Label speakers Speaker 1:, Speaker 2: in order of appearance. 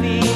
Speaker 1: me.